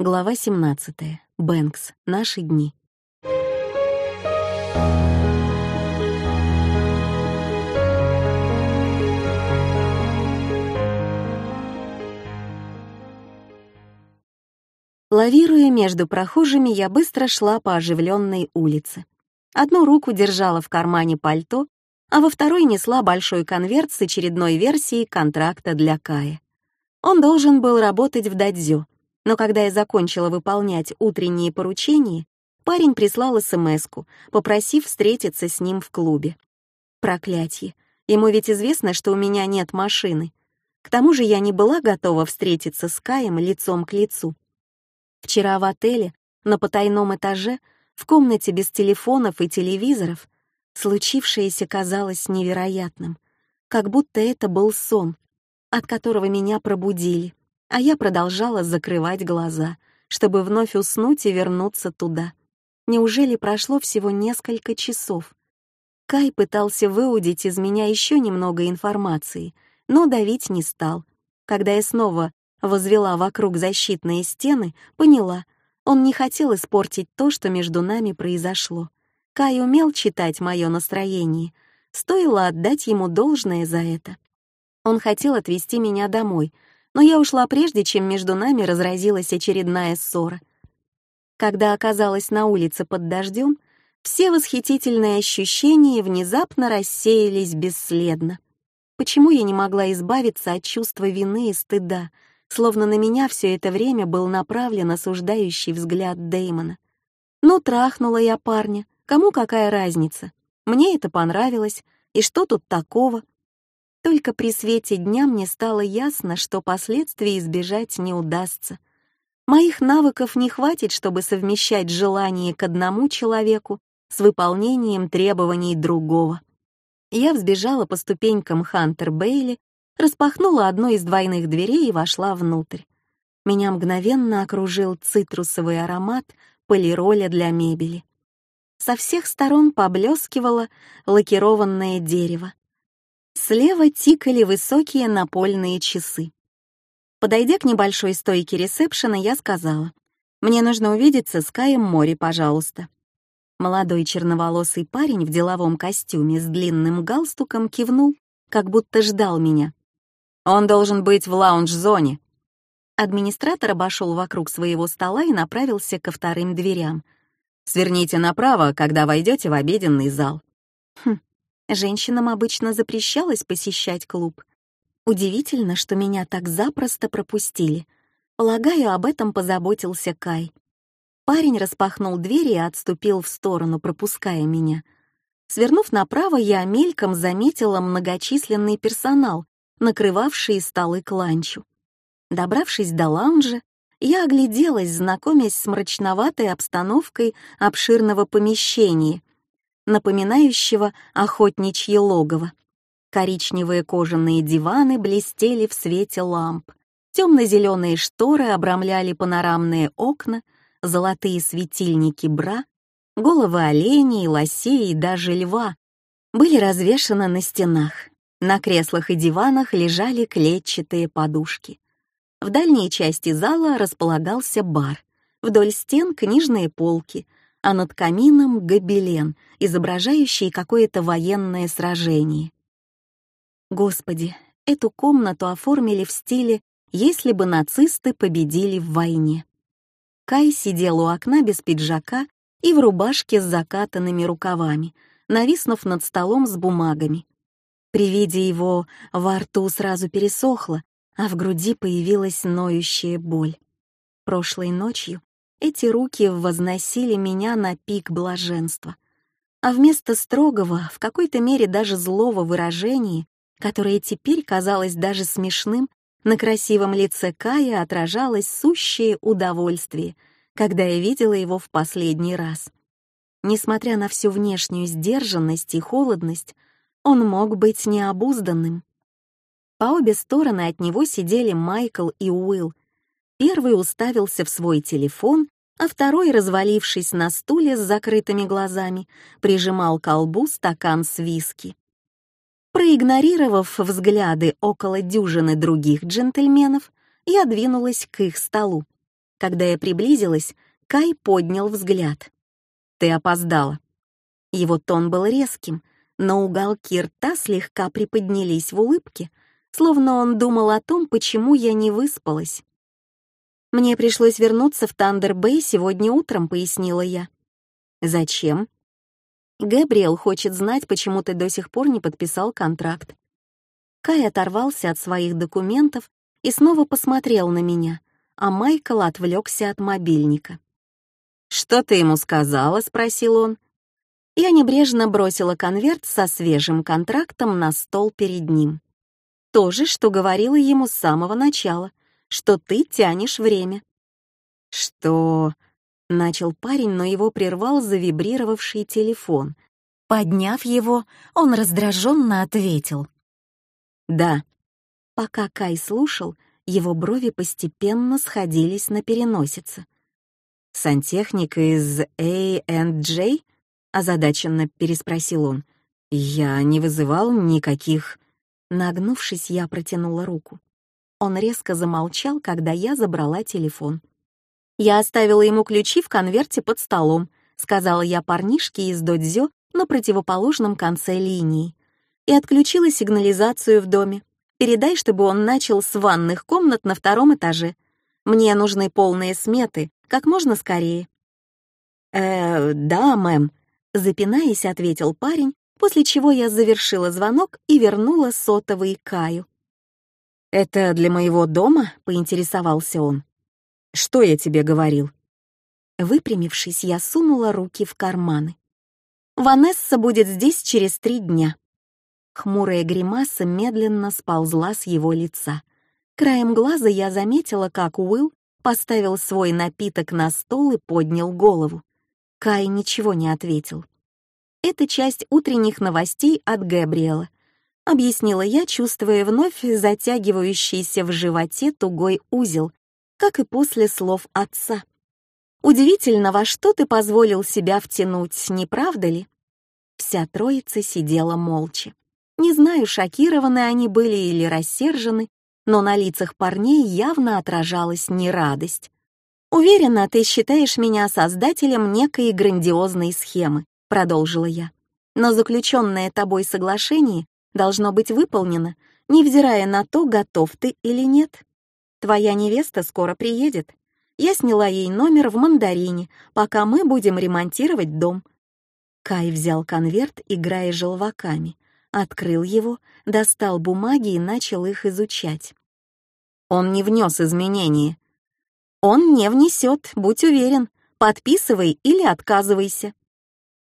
Глава 17. Бэнкс. Наши дни. Лавируя между прохожими, я быстро шла по оживленной улице. Одну руку держала в кармане пальто, а во второй несла большой конверт с очередной версией контракта для Кая. Он должен был работать в Дадзё, но когда я закончила выполнять утренние поручения, парень прислал смс попросив встретиться с ним в клубе. Проклятье. Ему ведь известно, что у меня нет машины. К тому же я не была готова встретиться с Каем лицом к лицу. Вчера в отеле, на потайном этаже, в комнате без телефонов и телевизоров, случившееся казалось невероятным, как будто это был сон, от которого меня пробудили а я продолжала закрывать глаза, чтобы вновь уснуть и вернуться туда. Неужели прошло всего несколько часов? Кай пытался выудить из меня еще немного информации, но давить не стал. Когда я снова возвела вокруг защитные стены, поняла, он не хотел испортить то, что между нами произошло. Кай умел читать мое настроение, стоило отдать ему должное за это. Он хотел отвезти меня домой — но я ушла прежде, чем между нами разразилась очередная ссора. Когда оказалась на улице под дождем, все восхитительные ощущения внезапно рассеялись бесследно. Почему я не могла избавиться от чувства вины и стыда, словно на меня все это время был направлен осуждающий взгляд Дэймона? Ну, трахнула я парня, кому какая разница? Мне это понравилось, и что тут такого? Только при свете дня мне стало ясно, что последствий избежать не удастся. Моих навыков не хватит, чтобы совмещать желание к одному человеку с выполнением требований другого. Я взбежала по ступенькам Хантер Бейли, распахнула одну из двойных дверей и вошла внутрь. Меня мгновенно окружил цитрусовый аромат полироля для мебели. Со всех сторон поблескивало лакированное дерево. Слева тикали высокие напольные часы. Подойдя к небольшой стойке ресепшена, я сказала, «Мне нужно увидеться с Каем Мори, пожалуйста». Молодой черноволосый парень в деловом костюме с длинным галстуком кивнул, как будто ждал меня. «Он должен быть в лаунж-зоне». Администратор обошел вокруг своего стола и направился ко вторым дверям. «Сверните направо, когда войдете в обеденный зал». Хм, Женщинам обычно запрещалось посещать клуб. Удивительно, что меня так запросто пропустили. Полагаю, об этом позаботился Кай. Парень распахнул дверь и отступил в сторону, пропуская меня. Свернув направо, я мельком заметила многочисленный персонал, накрывавший столы к ланчу. Добравшись до лаунжа, я огляделась, знакомясь с мрачноватой обстановкой обширного помещения, напоминающего охотничье логово. Коричневые кожаные диваны блестели в свете ламп. Темно-зеленые шторы обрамляли панорамные окна, золотые светильники бра, головы оленей, лосей и даже льва были развешаны на стенах. На креслах и диванах лежали клетчатые подушки. В дальней части зала располагался бар. Вдоль стен книжные полки — а над камином — гобелен, изображающий какое-то военное сражение. Господи, эту комнату оформили в стиле «если бы нацисты победили в войне». Кай сидел у окна без пиджака и в рубашке с закатанными рукавами, нависнув над столом с бумагами. При виде его во рту сразу пересохло, а в груди появилась ноющая боль. Прошлой ночью эти руки возносили меня на пик блаженства. А вместо строгого, в какой-то мере даже злого выражения, которое теперь казалось даже смешным, на красивом лице Кая отражалось сущее удовольствие, когда я видела его в последний раз. Несмотря на всю внешнюю сдержанность и холодность, он мог быть необузданным. По обе стороны от него сидели Майкл и Уилл, Первый уставился в свой телефон, а второй, развалившись на стуле с закрытыми глазами, прижимал ко лбу стакан с виски. Проигнорировав взгляды около дюжины других джентльменов, я двинулась к их столу. Когда я приблизилась, Кай поднял взгляд. «Ты опоздала». Его тон был резким, но уголки рта слегка приподнялись в улыбке, словно он думал о том, почему я не выспалась. «Мне пришлось вернуться в Тандер-Бэй сегодня утром», — пояснила я. «Зачем?» «Габриэл хочет знать, почему ты до сих пор не подписал контракт». Кай оторвался от своих документов и снова посмотрел на меня, а Майкл отвлекся от мобильника. «Что ты ему сказала?» — спросил он. Я небрежно бросила конверт со свежим контрактом на стол перед ним. То же, что говорила ему с самого начала, что ты тянешь время. «Что?» — начал парень, но его прервал завибрировавший телефон. Подняв его, он раздраженно ответил. «Да». Пока Кай слушал, его брови постепенно сходились на переносице. «Сантехник из A&J?» — озадаченно переспросил он. «Я не вызывал никаких...» Нагнувшись, я протянула руку. Он резко замолчал, когда я забрала телефон. «Я оставила ему ключи в конверте под столом», — сказала я парнишке из додзё на противоположном конце линии, и отключила сигнализацию в доме. Передай, чтобы он начал с ванных комнат на втором этаже. Мне нужны полные сметы, как можно скорее». «Э, да, мэм», — запинаясь, ответил парень, после чего я завершила звонок и вернула сотовый Каю. «Это для моего дома?» — поинтересовался он. «Что я тебе говорил?» Выпрямившись, я сунула руки в карманы. «Ванесса будет здесь через три дня». Хмурая гримаса медленно сползла с его лица. Краем глаза я заметила, как Уилл поставил свой напиток на стол и поднял голову. Кай ничего не ответил. Это часть утренних новостей от Габриэла, объяснила я, чувствуя вновь затягивающийся в животе тугой узел, как и после слов отца. Удивительно, во что ты позволил себя втянуть, не правда ли? Вся троица сидела молча. Не знаю, шокированы они были или рассержены, но на лицах парней явно отражалась нерадость. «Уверена, ты считаешь меня создателем некой грандиозной схемы», — продолжила я. «Но заключенное тобой соглашение должно быть выполнено, невзирая на то, готов ты или нет. Твоя невеста скоро приедет. Я сняла ей номер в мандарине, пока мы будем ремонтировать дом». Кай взял конверт, играя желваками, открыл его, достал бумаги и начал их изучать. Он не внес изменения. Он не внесет, будь уверен. Подписывай или отказывайся.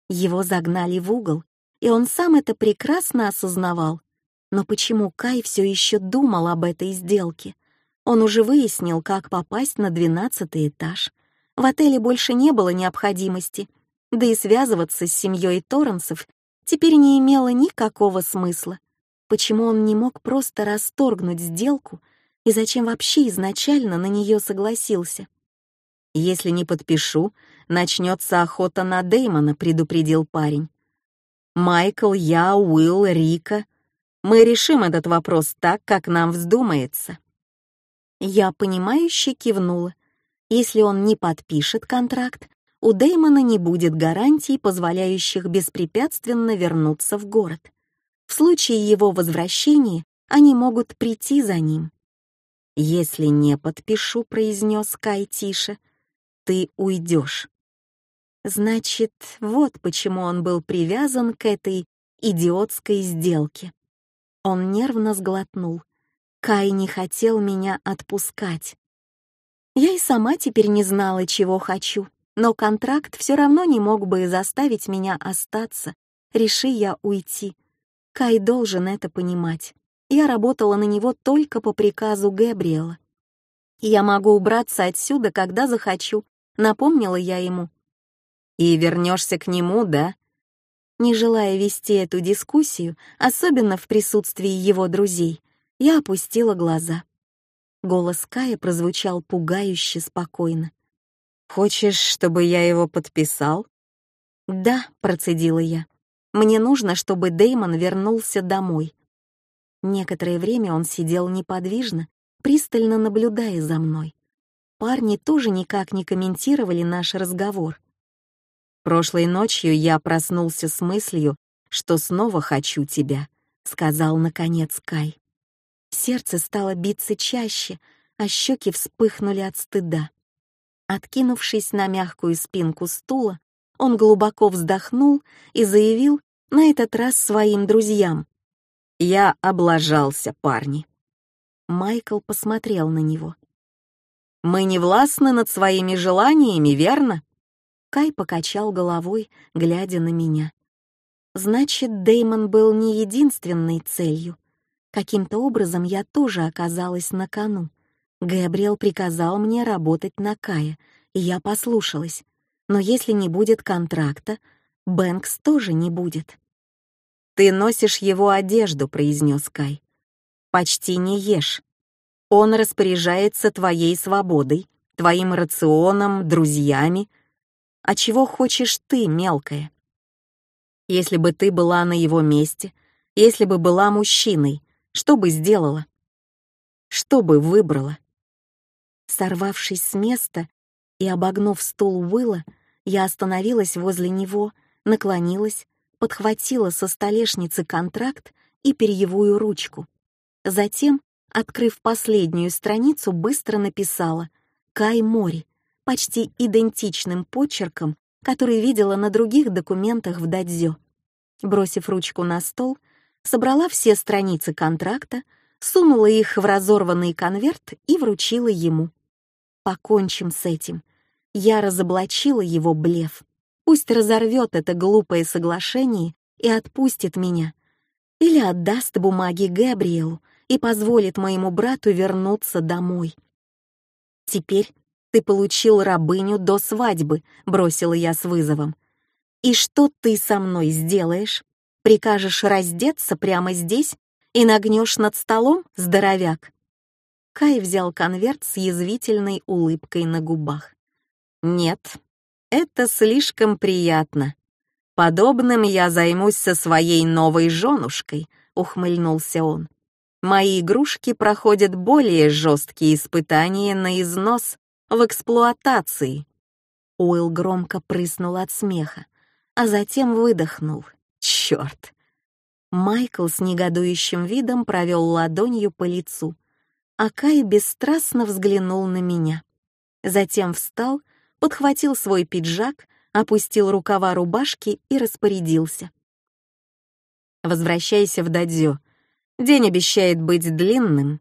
Его загнали в угол, и он сам это прекрасно осознавал. Но почему Кай все еще думал об этой сделке? Он уже выяснил, как попасть на двенадцатый этаж. В отеле больше не было необходимости, да и связываться с семьей Торренсов теперь не имело никакого смысла. Почему он не мог просто расторгнуть сделку и зачем вообще изначально на нее согласился? «Если не подпишу, начнется охота на Дэймона», — предупредил парень. «Майкл, я, Уилл, Рика. Мы решим этот вопрос так, как нам вздумается». Я понимающе кивнула. Если он не подпишет контракт, у Дэймона не будет гарантий, позволяющих беспрепятственно вернуться в город. В случае его возвращения они могут прийти за ним. «Если не подпишу», — произнес Кай тише, — «ты уйдешь». Значит, вот почему он был привязан к этой идиотской сделке. Он нервно сглотнул. Кай не хотел меня отпускать. Я и сама теперь не знала, чего хочу, но контракт все равно не мог бы заставить меня остаться, реши я уйти. Кай должен это понимать. Я работала на него только по приказу Гэбриэла. «Я могу убраться отсюда, когда захочу», — напомнила я ему. «И вернешься к нему, да?» Не желая вести эту дискуссию, особенно в присутствии его друзей, я опустила глаза. Голос Кая прозвучал пугающе спокойно. «Хочешь, чтобы я его подписал?» «Да», — процедила я. «Мне нужно, чтобы Деймон вернулся домой. Некоторое время он сидел неподвижно, пристально наблюдая за мной. парни тоже никак не комментировали наш разговор. «Прошлой ночью я проснулся с мыслью, что снова хочу тебя», — сказал наконец Кай. Сердце стало биться чаще, а щеки вспыхнули от стыда. Откинувшись на мягкую спинку стула, он глубоко вздохнул и заявил на этот раз своим друзьям. «Я облажался, парни». Майкл посмотрел на него. «Мы не властны над своими желаниями, верно?» Кай покачал головой, глядя на меня. Значит, Деймон был не единственной целью. Каким-то образом я тоже оказалась на кону. Гэбриэл приказал мне работать на Кая, и я послушалась. Но если не будет контракта, Бэнкс тоже не будет. «Ты носишь его одежду», — произнес Кай. «Почти не ешь. Он распоряжается твоей свободой, твоим рационом, друзьями. А чего хочешь ты, мелкая? Если бы ты была на его месте, если бы была мужчиной, что бы сделала? Что бы выбрала? Сорвавшись с места и обогнув стул Уилла, я остановилась возле него, наклонилась, подхватила со столешницы контракт и перьевую ручку. Затем, открыв последнюю страницу, быстро написала «Кай Мори», почти идентичным почерком, который видела на других документах в Дадзё. Бросив ручку на стол, собрала все страницы контракта, сунула их в разорванный конверт и вручила ему. Покончим с этим. Я разоблачила его блеф. Пусть разорвет это глупое соглашение и отпустит меня. Или отдаст бумаги Габриэлу и позволит моему брату вернуться домой. «Теперь ты получил рабыню до свадьбы», — бросила я с вызовом. «И что ты со мной сделаешь? Прикажешь раздеться прямо здесь и нагнешь над столом, здоровяк?» Кай взял конверт с язвительной улыбкой на губах. «Нет, это слишком приятно. Подобным я займусь со своей новой женушкой», — ухмыльнулся он. «Мои игрушки проходят более жесткие испытания на износ в эксплуатации». Уилл громко прыснул от смеха, а затем выдохнул. «Черт!» Майкл с негодующим видом провел ладонью по лицу, а Кай бесстрастно взглянул на меня. Затем встал, подхватил свой пиджак, опустил рукава рубашки и распорядился. «Возвращайся в Дадзё. День обещает быть длинным».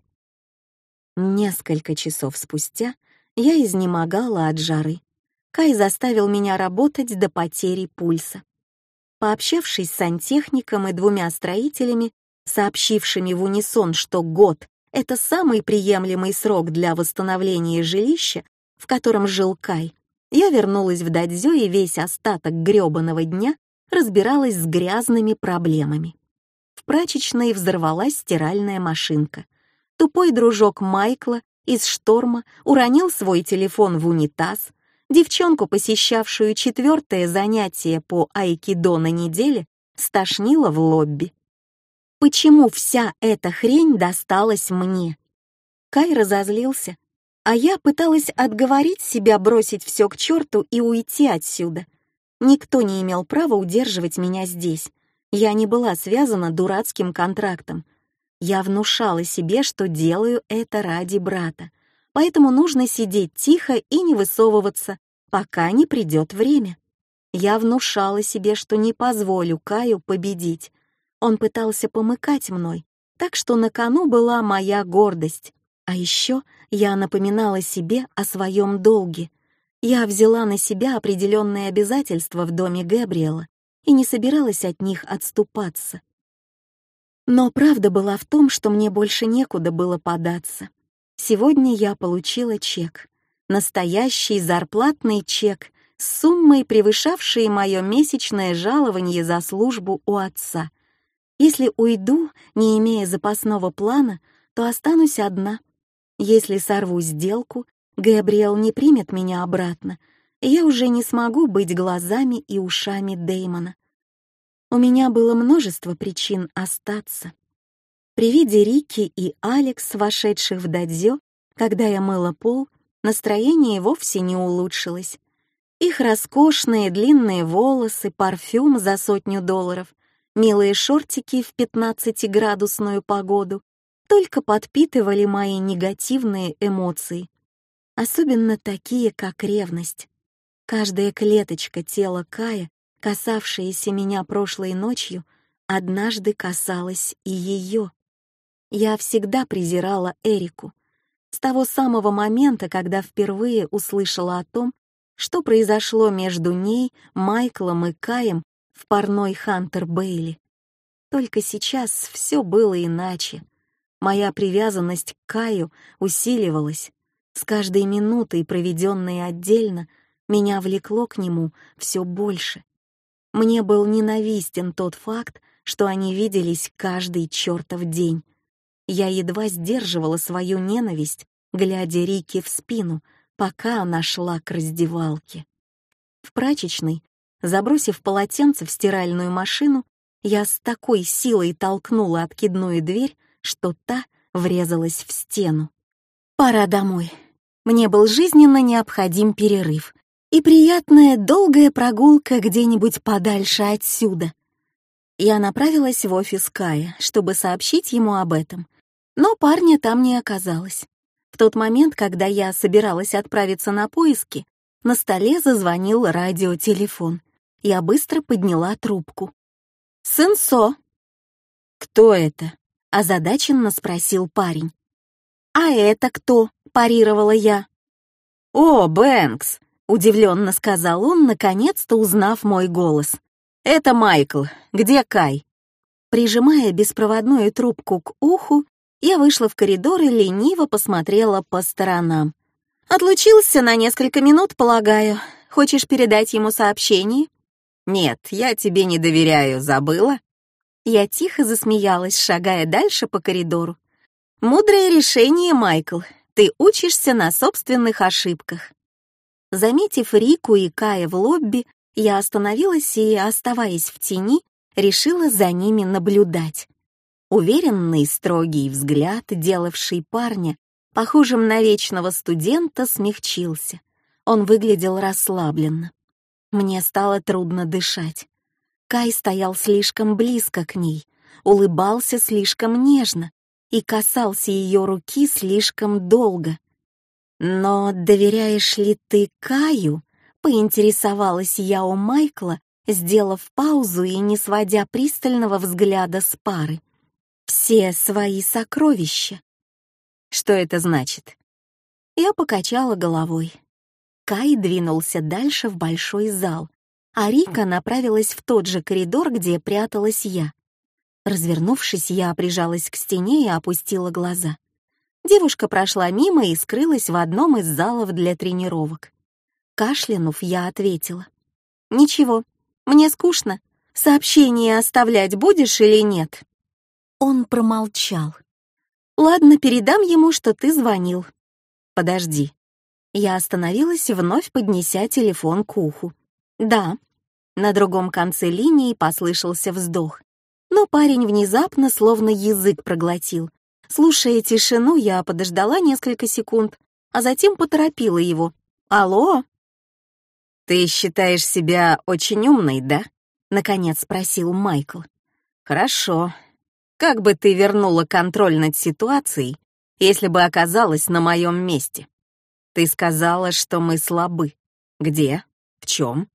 Несколько часов спустя я изнемогала от жары. Кай заставил меня работать до потери пульса. Пообщавшись с сантехником и двумя строителями, сообщившими в унисон, что год — это самый приемлемый срок для восстановления жилища, в котором жил Кай, я вернулась в Дадзё и весь остаток грёбаного дня разбиралась с грязными проблемами. В прачечной взорвалась стиральная машинка. Тупой дружок Майкла из шторма уронил свой телефон в унитаз, девчонку, посещавшую четвертое занятие по айкидо на неделе, стошнило в лобби. Почему вся эта хрень досталась мне? Кай разозлился, а я пыталась отговорить себя бросить все к черту и уйти отсюда. Никто не имел права удерживать меня здесь. Я не была связана дурацким контрактом. Я внушала себе, что делаю это ради брата, поэтому нужно сидеть тихо и не высовываться, пока не придет время. Я внушала себе, что не позволю Каю победить. Он пытался помыкать мной, так что на кону была моя гордость. А еще я напоминала себе о своем долге. Я взяла на себя определенные обязательства в доме Габриэла и не собиралась от них отступаться. Но правда была в том, что мне больше некуда было податься. Сегодня я получила чек. Настоящий зарплатный чек с суммой, превышавшей мое месячное жалование за службу у отца. Если уйду, не имея запасного плана, то останусь одна — если сорву сделку, Габриэл не примет меня обратно, и я уже не смогу быть глазами и ушами Деймона. У меня было множество причин остаться. При виде Рики и Алекс, вошедших в дадзё, когда я мыла пол, настроение вовсе не улучшилось. Их роскошные длинные волосы, парфюм за сотню долларов, милые шортики в 15-градусную погоду только подпитывали мои негативные эмоции, особенно такие, как ревность. Каждая клеточка тела Кая, касавшаяся меня прошлой ночью, однажды касалась и ее. Я всегда презирала Эрику. С того самого момента, когда впервые услышала о том, что произошло между ней, Майклом и Каем в парной Хантер Бейли. Только сейчас все было иначе. Моя привязанность к Каю усиливалась. С каждой минутой, проведенной отдельно, меня влекло к нему все больше. Мне был ненавистен тот факт, что они виделись каждый чертов день. Я едва сдерживала свою ненависть, глядя Рике в спину, пока она шла к раздевалке. В прачечной, забросив полотенце в стиральную машину, я с такой силой толкнула откидную дверь, что та врезалась в стену. Пора домой. Мне был жизненно необходим перерыв и приятная долгая прогулка где-нибудь подальше отсюда. Я направилась в офис Кая, чтобы сообщить ему об этом, но парня там не оказалось. В тот момент, когда я собиралась отправиться на поиски, на столе зазвонил радиотелефон. Я быстро подняла трубку. «Сынсо!» «Кто это?» — озадаченно спросил парень. «А это кто?» — парировала я. «О, Бэнкс!» — удивленно сказал он, наконец-то узнав мой голос. «Это Майкл. Где Кай?» Прижимая беспроводную трубку к уху, я вышла в коридор и лениво посмотрела по сторонам. «Отлучился на несколько минут, полагаю. Хочешь передать ему сообщение?» «Нет, я тебе не доверяю, забыла?» Я тихо засмеялась, шагая дальше по коридору. «Мудрое решение, Майкл. Ты учишься на собственных ошибках». Заметив Рику и Кая в лобби, я остановилась и, оставаясь в тени, решила за ними наблюдать. Уверенный строгий взгляд, делавший парня, похожим на вечного студента, смягчился. Он выглядел расслабленно. Мне стало трудно дышать. Кай стоял слишком близко к ней, улыбался слишком нежно и касался ее руки слишком долго. «Но доверяешь ли ты Каю?» — поинтересовалась я у Майкла, сделав паузу и не сводя пристального взгляда с пары. «Все свои сокровища». «Что это значит?» Я покачала головой. Кай двинулся дальше в большой зал, а Рика направилась в тот же коридор, где пряталась я. Развернувшись, я прижалась к стене и опустила глаза. Девушка прошла мимо и скрылась в одном из залов для тренировок. Кашлянув, я ответила. «Ничего, мне скучно. Сообщение оставлять будешь или нет?» Он промолчал. «Ладно, передам ему, что ты звонил». «Подожди, я остановилась, вновь поднеся телефон к уху. «Да». На другом конце линии послышался вздох. Но парень внезапно словно язык проглотил. Слушая тишину, я подождала несколько секунд, а затем поторопила его. «Алло?» «Ты считаешь себя очень умной, да?» — наконец спросил Майкл. «Хорошо. Как бы ты вернула контроль над ситуацией, если бы оказалась на моем месте?» Ты сказала, что мы слабы. Где? В чем?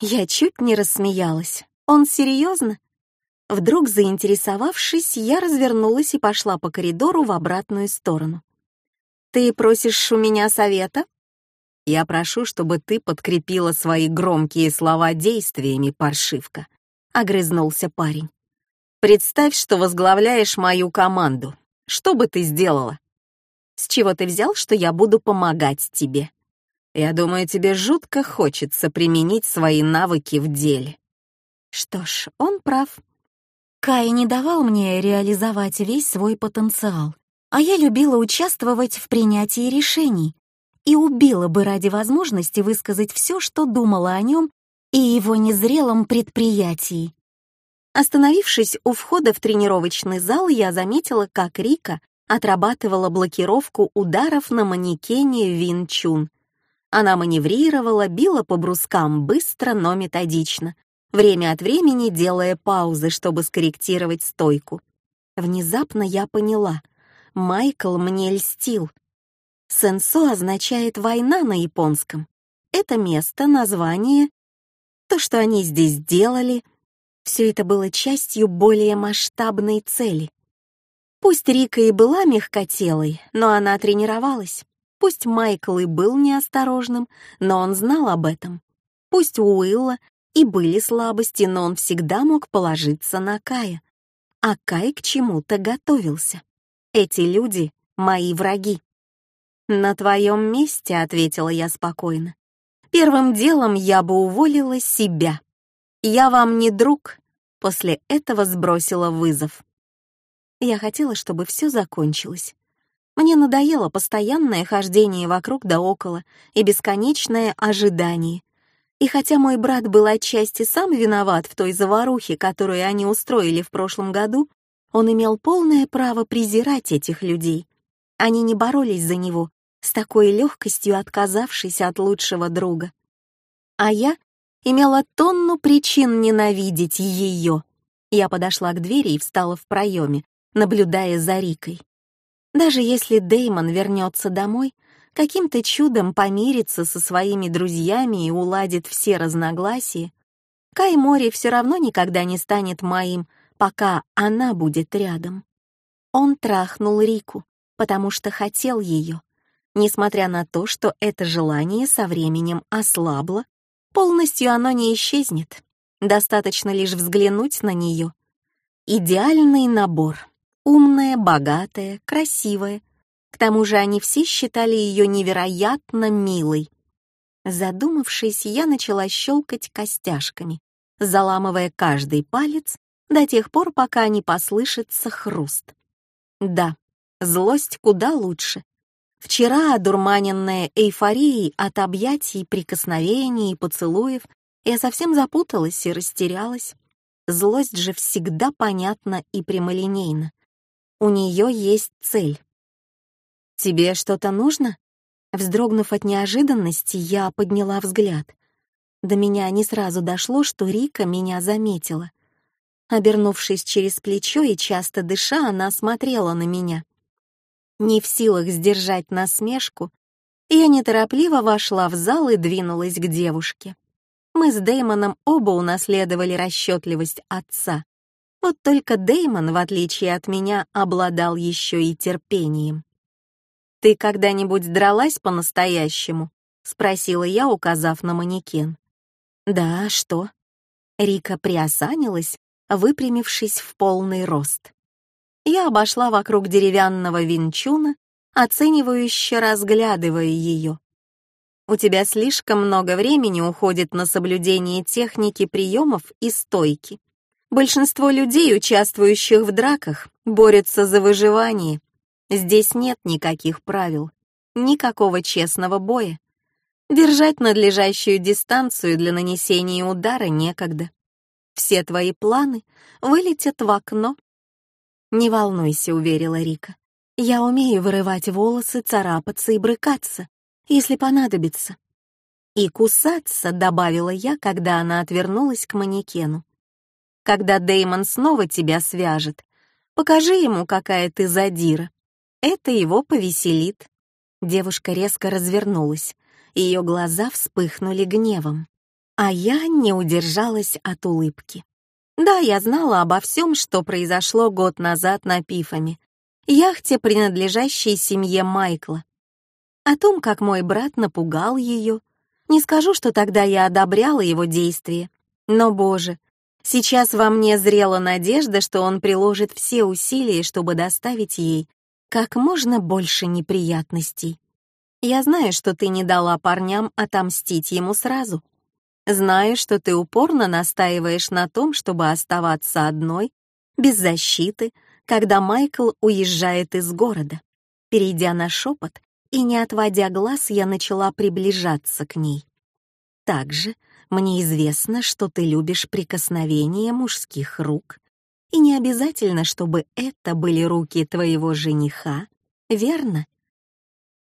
Я чуть не рассмеялась. Он серьезно? Вдруг заинтересовавшись, я развернулась и пошла по коридору в обратную сторону. «Ты просишь у меня совета?» «Я прошу, чтобы ты подкрепила свои громкие слова действиями, паршивка», — огрызнулся парень. «Представь, что возглавляешь мою команду. Что бы ты сделала?» С чего ты взял, что я буду помогать тебе? Я думаю, тебе жутко хочется применить свои навыки в деле. Что ж, он прав. Кай не давал мне реализовать весь свой потенциал, а я любила участвовать в принятии решений и убила бы ради возможности высказать все, что думала о нем и его незрелом предприятии. Остановившись у входа в тренировочный зал, я заметила, как Рика отрабатывала блокировку ударов на манекене Вин Чун. Она маневрировала, била по брускам быстро, но методично, время от времени делая паузы, чтобы скорректировать стойку. Внезапно я поняла. Майкл мне льстил. Сенсо означает «война» на японском. Это место, название, то, что они здесь делали, все это было частью более масштабной цели. Пусть Рика и была мягкотелой, но она тренировалась. Пусть Майкл и был неосторожным, но он знал об этом. Пусть Уилла и были слабости, но он всегда мог положиться на Кая. А Кай к чему-то готовился. Эти люди — мои враги. «На твоем месте», — ответила я спокойно. «Первым делом я бы уволила себя. Я вам не друг», — после этого сбросила вызов. Я хотела, чтобы все закончилось. Мне надоело постоянное хождение вокруг да около и бесконечное ожидание. И хотя мой брат был отчасти сам виноват в той заварухе, которую они устроили в прошлом году, он имел полное право презирать этих людей. Они не боролись за него, с такой легкостью отказавшись от лучшего друга. А я имела тонну причин ненавидеть ее. Я подошла к двери и встала в проеме, наблюдая за Рикой. Даже если Деймон вернется домой, каким-то чудом помирится со своими друзьями и уладит все разногласия, Кай Мори все равно никогда не станет моим, пока она будет рядом. Он трахнул Рику, потому что хотел ее. Несмотря на то, что это желание со временем ослабло, полностью оно не исчезнет. Достаточно лишь взглянуть на нее. Идеальный набор. Умная, богатая, красивая. К тому же они все считали ее невероятно милой. Задумавшись, я начала щелкать костяшками, заламывая каждый палец до тех пор, пока не послышится хруст. Да, злость куда лучше. Вчера, одурманенная эйфорией от объятий, прикосновений и поцелуев, я совсем запуталась и растерялась. Злость же всегда понятна и прямолинейна. У нее есть цель. «Тебе что-то нужно?» Вздрогнув от неожиданности, я подняла взгляд. До меня не сразу дошло, что Рика меня заметила. Обернувшись через плечо и часто дыша, она смотрела на меня. Не в силах сдержать насмешку, я неторопливо вошла в зал и двинулась к девушке. Мы с Дэймоном оба унаследовали расчетливость отца. Вот только Деймон, в отличие от меня, обладал еще и терпением. «Ты когда-нибудь дралась по-настоящему?» — спросила я, указав на манекен. «Да, а что?» Рика приосанилась, выпрямившись в полный рост. Я обошла вокруг деревянного винчуна, оценивающе разглядывая ее. «У тебя слишком много времени уходит на соблюдение техники приемов и стойки. Большинство людей, участвующих в драках, борются за выживание. Здесь нет никаких правил, никакого честного боя. Держать надлежащую дистанцию для нанесения удара некогда. Все твои планы вылетят в окно. «Не волнуйся», — уверила Рика. «Я умею вырывать волосы, царапаться и брыкаться, если понадобится». «И кусаться», — добавила я, когда она отвернулась к манекену. Когда Деймон снова тебя свяжет, покажи ему, какая ты задира. Это его повеселит». Девушка резко развернулась, ее глаза вспыхнули гневом. А я не удержалась от улыбки. Да, я знала обо всем, что произошло год назад на Пифами, яхте, принадлежащей семье Майкла. О том, как мой брат напугал ее. Не скажу, что тогда я одобряла его действия, но, боже, Сейчас во мне зрела надежда, что он приложит все усилия, чтобы доставить ей как можно больше неприятностей. Я знаю, что ты не дала парням отомстить ему сразу. Знаю, что ты упорно настаиваешь на том, чтобы оставаться одной, без защиты, когда Майкл уезжает из города. Перейдя на шепот и не отводя глаз, я начала приближаться к ней. Также мне известно, что ты любишь прикосновения мужских рук И не обязательно, чтобы это были руки твоего жениха, верно?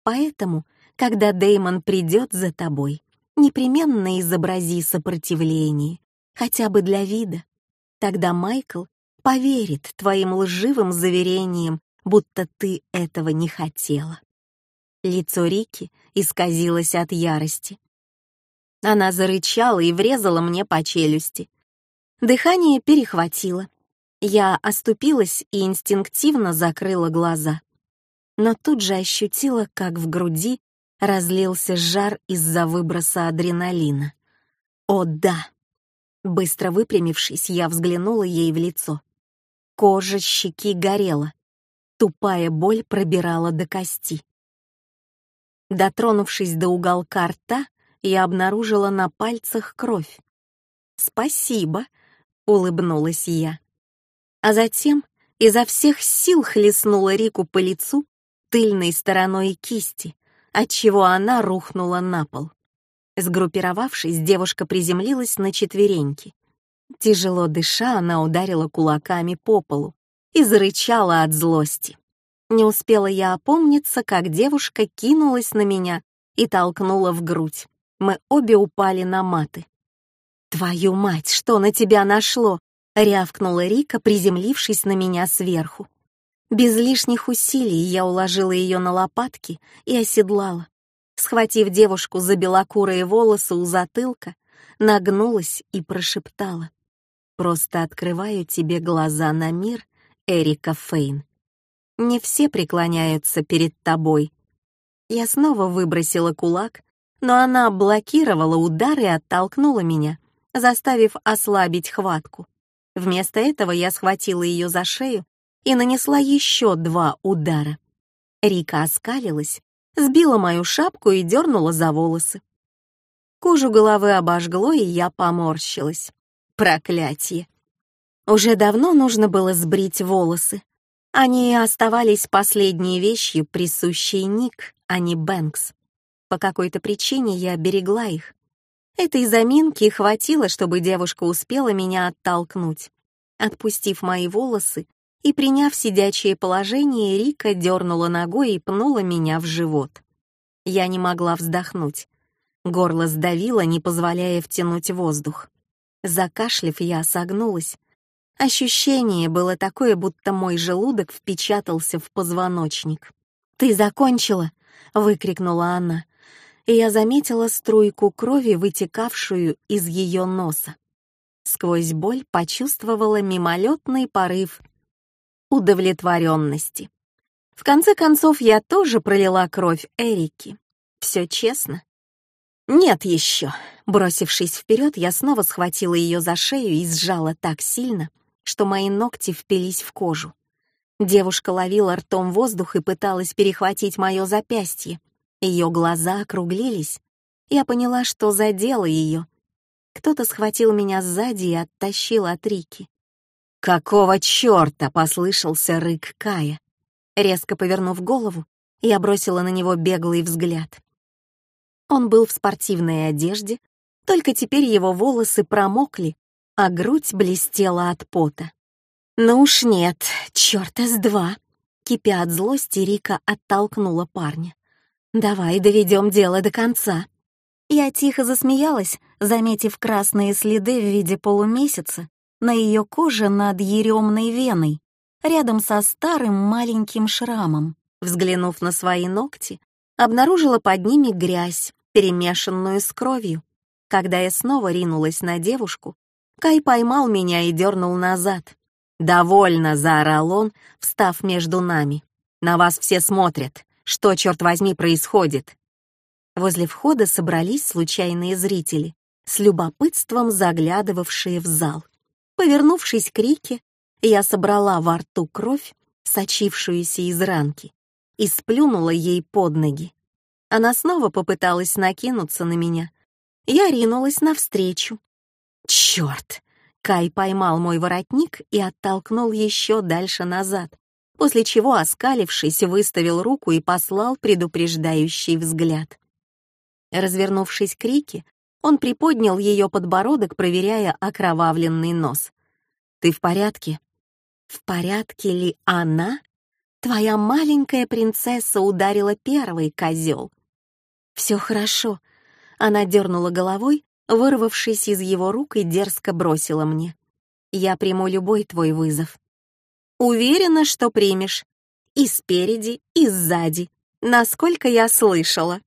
Поэтому, когда Деймон придет за тобой, непременно изобрази сопротивление, хотя бы для вида. Тогда Майкл поверит твоим лживым заверениям, будто ты этого не хотела. Лицо Рики исказилось от ярости. Она зарычала и врезала мне по челюсти. Дыхание перехватило. Я оступилась и инстинктивно закрыла глаза. Но тут же ощутила, как в груди разлился жар из-за выброса адреналина. О да! Быстро выпрямившись, я взглянула ей в лицо. Кожа щеки горела. Тупая боль пробирала до кости. Дотронувшись до уголка рта, я обнаружила на пальцах кровь. «Спасибо», — улыбнулась я. А затем изо всех сил хлестнула Рику по лицу тыльной стороной кисти, отчего она рухнула на пол. Сгруппировавшись, девушка приземлилась на четвереньки. Тяжело дыша, она ударила кулаками по полу и зарычала от злости. Не успела я опомниться, как девушка кинулась на меня и толкнула в грудь. Мы обе упали на маты. «Твою мать, что на тебя нашло?» — рявкнула Рика, приземлившись на меня сверху. Без лишних усилий я уложила ее на лопатки и оседлала. Схватив девушку за белокурые волосы у затылка, нагнулась и прошептала. «Просто открываю тебе глаза на мир, Эрика Фейн. Не все преклоняются перед тобой. Я снова выбросила кулак, но она блокировала удар и оттолкнула меня, заставив ослабить хватку. Вместо этого я схватила ее за шею и нанесла еще два удара. Рика оскалилась, сбила мою шапку и дернула за волосы. Кожу головы обожгло, и я поморщилась. Проклятие! Уже давно нужно было сбрить волосы, они оставались последней вещью, присущей Ник, а не Бэнкс. По какой-то причине я берегла их. Этой заминки хватило, чтобы девушка успела меня оттолкнуть. Отпустив мои волосы и приняв сидячее положение, Рика дернула ногой и пнула меня в живот. Я не могла вздохнуть. Горло сдавило, не позволяя втянуть воздух. Закашлив, я согнулась, Ощущение было такое, будто мой желудок впечатался в позвоночник. «Ты закончила!» — выкрикнула она, и я заметила струйку крови, вытекавшую из ее носа. Сквозь боль почувствовала мимолетный порыв удовлетворенности. В конце концов, я тоже пролила кровь Эрики. Все честно. «Нет еще!» Бросившись вперед, я снова схватила ее за шею и сжала так сильно, что мои ногти впились в кожу. Девушка ловила ртом воздух и пыталась перехватить мое запястье. Ее глаза округлились. Я поняла, что задела ее. Кто-то схватил меня сзади и оттащил от Рики. «Какого черта?» — послышался рык Кая. Резко повернув голову, я бросила на него беглый взгляд. Он был в спортивной одежде, только теперь его волосы промокли а грудь блестела от пота. «Ну уж нет, чёрта с два!» Кипя от злости, Рика оттолкнула парня. «Давай доведем дело до конца». Я тихо засмеялась, заметив красные следы в виде полумесяца на ее коже над еремной веной, рядом со старым маленьким шрамом. Взглянув на свои ногти, обнаружила под ними грязь, перемешанную с кровью. Когда я снова ринулась на девушку, Кай поймал меня и дернул назад. «Довольно!» — заорал он, встав между нами. «На вас все смотрят. Что, черт возьми, происходит?» Возле входа собрались случайные зрители, с любопытством заглядывавшие в зал. Повернувшись к Рике, я собрала во рту кровь, сочившуюся из ранки, и сплюнула ей под ноги. Она снова попыталась накинуться на меня. Я ринулась навстречу, Черт! Кай поймал мой воротник и оттолкнул еще дальше назад, после чего, оскалившись, выставил руку и послал предупреждающий взгляд. Развернувшись к Рике, он приподнял ее подбородок, проверяя окровавленный нос. «Ты в порядке?» В порядке ли она? Твоя маленькая принцесса ударила первый козел. Все хорошо. Она дернула головой, вырвавшись из его рук и дерзко бросила мне. Я приму любой твой вызов. Уверена, что примешь. И спереди, и сзади. Насколько я слышала.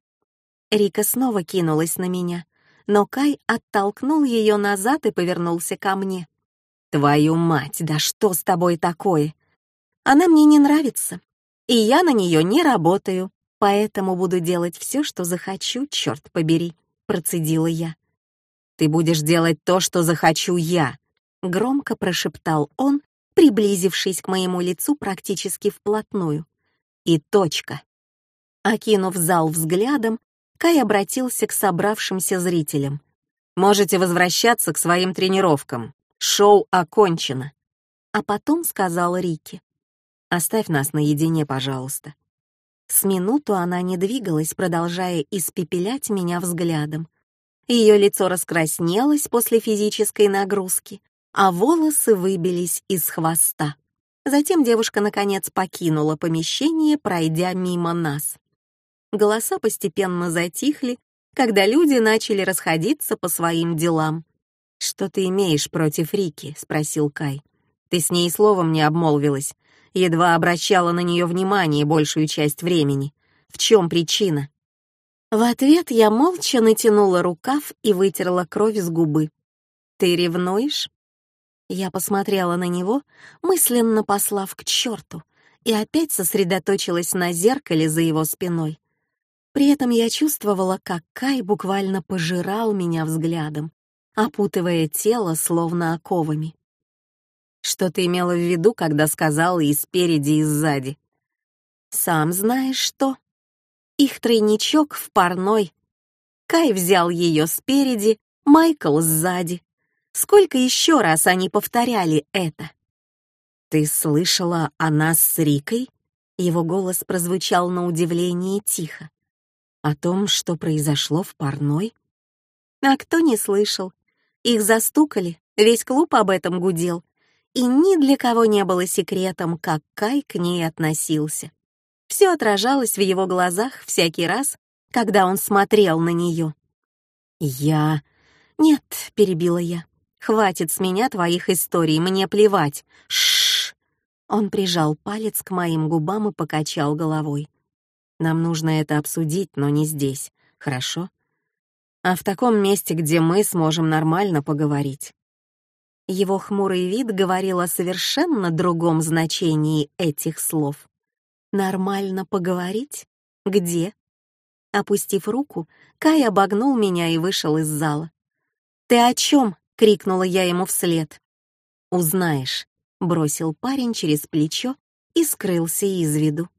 Рика снова кинулась на меня, но Кай оттолкнул ее назад и повернулся ко мне. «Твою мать, да что с тобой такое? Она мне не нравится, и я на нее не работаю, поэтому буду делать все, что захочу, черт побери», — процедила я. «Ты будешь делать то, что захочу я», — громко прошептал он, приблизившись к моему лицу практически вплотную. И точка. Окинув зал взглядом, Кай обратился к собравшимся зрителям. «Можете возвращаться к своим тренировкам. Шоу окончено». А потом сказал Рике. «Оставь нас наедине, пожалуйста». С минуту она не двигалась, продолжая испепелять меня взглядом. Ее лицо раскраснелось после физической нагрузки, а волосы выбились из хвоста. Затем девушка, наконец, покинула помещение, пройдя мимо нас. Голоса постепенно затихли, когда люди начали расходиться по своим делам. «Что ты имеешь против Рики?» — спросил Кай. «Ты с ней словом не обмолвилась, едва обращала на нее внимание большую часть времени. В чем причина?» В ответ я молча натянула рукав и вытерла кровь с губы. «Ты ревнуешь?» Я посмотрела на него, мысленно послав к черту, и опять сосредоточилась на зеркале за его спиной. При этом я чувствовала, как Кай буквально пожирал меня взглядом, опутывая тело словно оковами. Что ты имела в виду, когда сказала и спереди, и сзади? Сам знаешь что. Их тройничок в парной. Кай взял ее спереди, Майкл сзади. Сколько еще раз они повторяли это? Ты слышала о нас с Рикой? Его голос прозвучал на удивление тихо. О том, что произошло в парной? А кто не слышал? Их застукали, весь клуб об этом гудел. И ни для кого не было секретом, как Кай к ней относился. Все отражалось в его глазах всякий раз, когда он смотрел на нее. «Я...» «Нет», — перебила я. «Хватит с меня твоих историй, мне плевать. Шш. Он прижал палец к моим губам и покачал головой. Нам нужно это обсудить, но не здесь, хорошо? А в таком месте, где мы сможем нормально поговорить. Его хмурый вид говорил о совершенно другом значении этих слов. «Нормально поговорить? Где?» Опустив руку, Кай обогнул меня и вышел из зала. «Ты о чем?» — крикнула я ему вслед. «Узнаешь», — бросил парень через плечо и скрылся из виду.